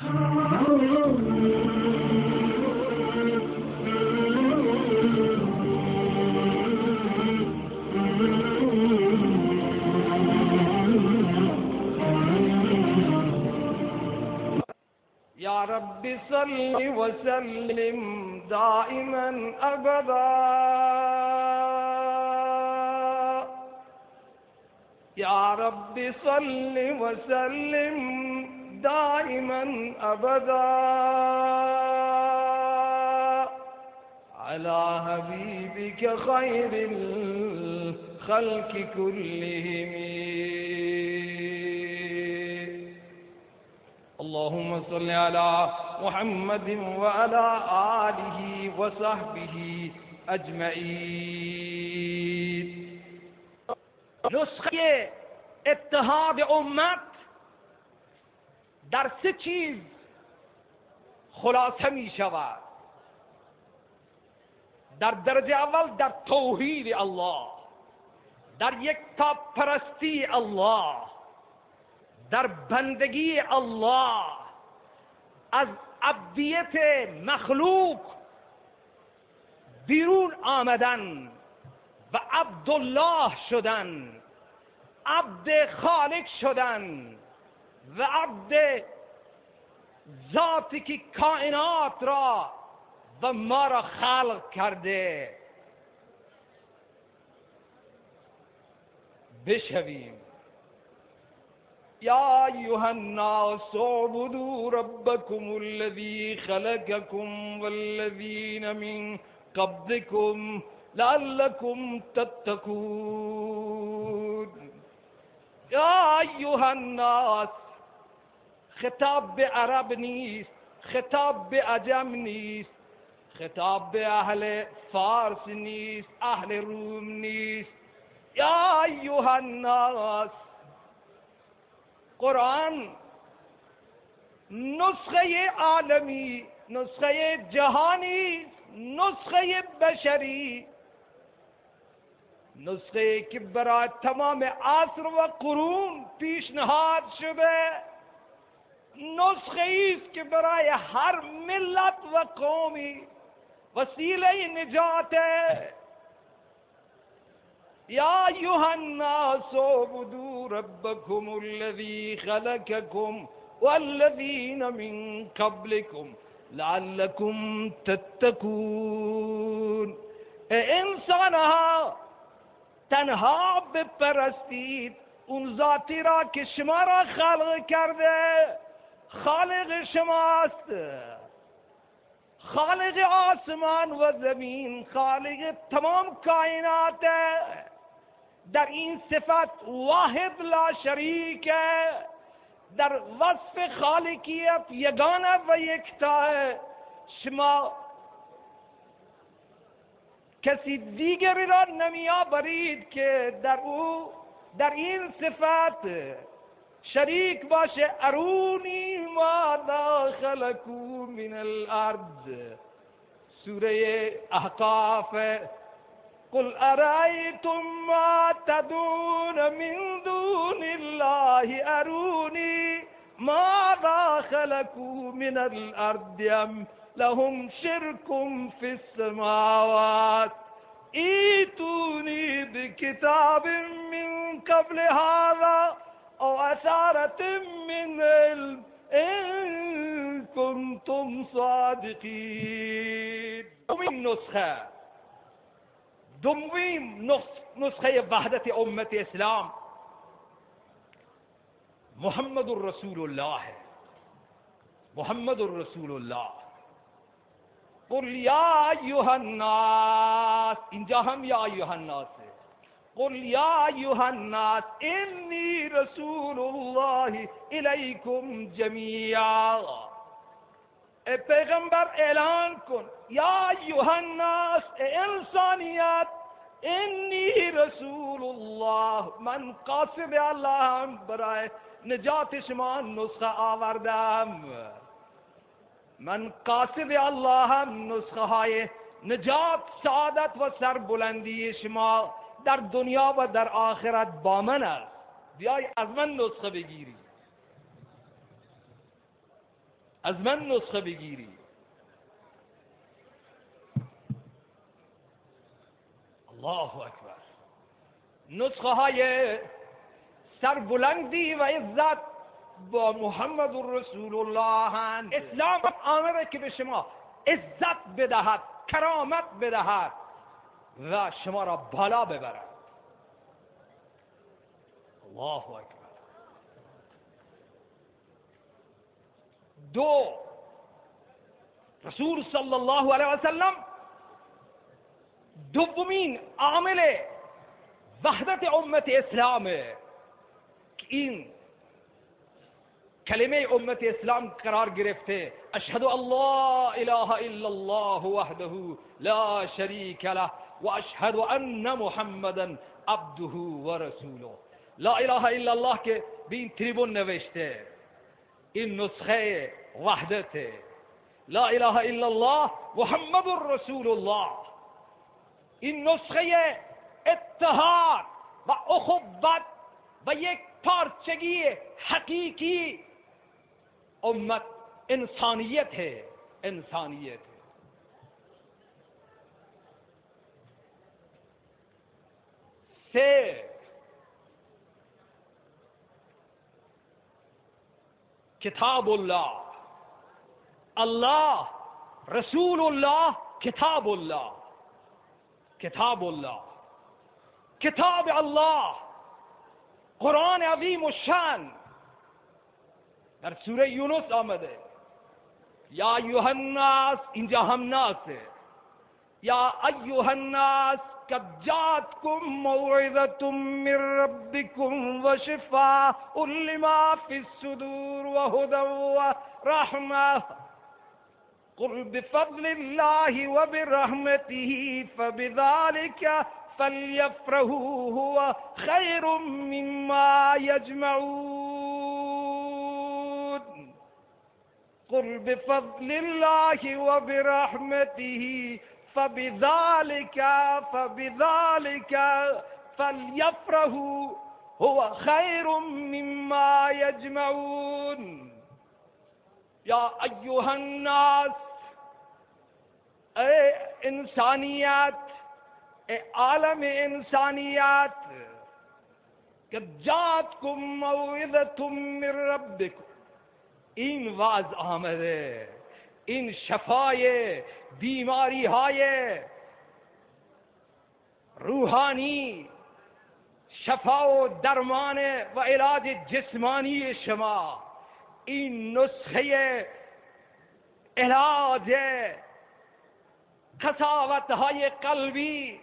يا رب صل وسلم دائما أبدا. يا رب صل وسلم دائما أبدا. على حبيبك خير الخلق كلهم. اللهم صل على محمد وعلى آله وصحبه أجمعين. نسخه اتحاد امت در سه چیز خلاصه می شود در درجه اول در توحید الله در یک تا پرستی الله در بندگی الله از عبدیت مخلوق بیرون آمدن و عبدالله شدن عبد خالق شدن. و عبد ذاتی که کائنات را و ما را خلق کرده بشویم يا أيها الناس اعبدوا ربكم الذي خلقكم والذين من قبلكم لعلكم تتقون يا أيها الناس خطاب به عرب نیست خطاب به عجم نیست خطاب به اهل فارس نیست اهل روم نیست. یا ایها الناس قرآن نسخه عالمی نسخه جهانی نسخه بشری نسخه که برای تمام عصر و قرون پیشنهاد شده. است که برای هر ملت و قومی وسیله نجات يا أيها الناس اعبدوا ربكم الذي خلقكم والذين من قبلكم لعلكم تتقون۔ انسانها تنها بپرستید اون ذاتی را که شما را خلق کرده خالق شماست. خالق آسمان و زمین خالق تمام کائنات. در این صفت واحد لا شریک. در وصف خالقیت یگانه و یکتا. شما کسی دیگری را نمیآورید که در او در این صفت شریک باشه ارونی ماذا خلقو من الأرض. سورة أحقاف. قل أرأيتم ما تدون من دون الله؟ أروني ماذا خلقوا من الأرض أم لهم شرك في السماوات؟ إيتوني بكتاب من قبل هذا. أو أثارة من علم إن كنتم صادقين. ومن نسخة. دومین نسخة وحدت امت إسلام. محمد الرسول الله. محمد الرسول الله. قل یا ایها الناس اینجا هم یا ایها الناس. قل يا أيها الناس إني رسول الله إليكم جميعا اے پیغمبر اعلان کن، یا ایوہ الناس، اے انسانیات انی رسول اللہ من قاسم اللہ برائے نجات شمان نسخہ آوردم۔ من قاسم الله نسخه های نجات، سعادت و سر بلندی شما در دنیا و در آخرت با من است. بیای از من نسخه بگیری. از من نسخه بگیری. الله اکبر. نسخه های سربلندی و عزت با محمد رسول الله اسلام آمده که به شما عزت بدهد کرامت بدهد. و شما را بالا ببرد. الله اکبر. دو رسول صلی الله علیه و سلم دومین عامل وحدت امت اسلامه که این کلمه امت اسلام قرار گرفته اشهد الله اله الا الله وحده لا شریک له و ان محمدا عبده و لا اله الا الله که به این تریبون نوشته این نسخه وحدته لا اله الا الله محمد رسول الله این نسخه اتحاد و اخوت و یک پارچگی حقیقی امت انسانیت ہے انسانیت۔ ہے کتاب اللہ اللہ رسول اللہ کتاب اللہ کتاب اللہ کتاب اللہ قرآن عظیم و شان در سوره یونس آمده یا ایوه الناس اینجا هم ناسه یا ایوه الناس قد جاتكم موعظة من ربكم وشفاء لما في الصدور وهدى ورحمة. قل بفضل الله وبرحمته فبذلك فليفرحوا هو خير مما يجمعون. قل بفضل الله وبرحمته فبذلك فبذلك فليفرحوا، هو خير مما يجمعون. يا أيها الناس، اے انسانیت، اے عالم انسانیت، کہ جات کم من ربکم، این واز آمده این شفای بیماری های روحانی شفا و درمان و علاج جسمانی شما، این نسخه علاج قصاوت های قلبی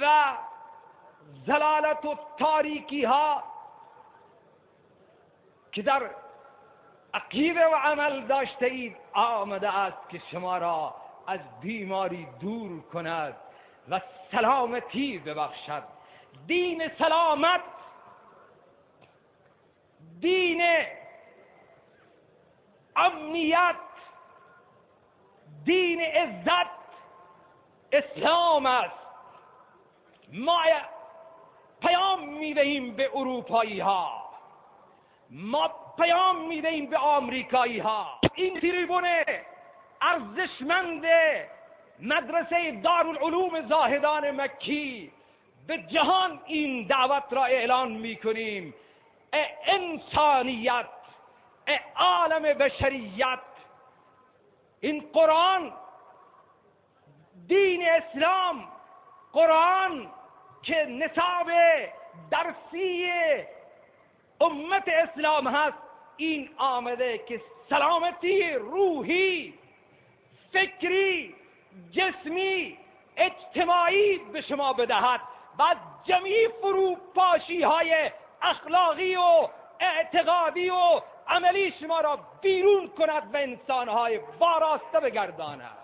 و زلالت و تاریکی ها که در عقیده و عمل داشته اید آمده است که شما را از بیماری دور کند و سلامتی ببخشد. دین سلامت دین امنیت دین عزت اسلام است. ما پیام می‌دهیم به اروپایی ها ما پیام می‌دهیم به آمریکایی ها این تریبون ارزشمند مدرسه دارالعلوم زاهدان مکی به جهان این دعوت را اعلان می‌کنیم. انسانیت عالم بشریت. این قرآن دین اسلام قرآن که نصاب درسی امت اسلام هست. این آمده که سلامتی روحی فکری جسمی اجتماعی به شما بدهد و جمعی فروپاشی های اخلاقی و اعتقادی و عملی شما را بیرون کند و انسانهای واراسته بگرداند.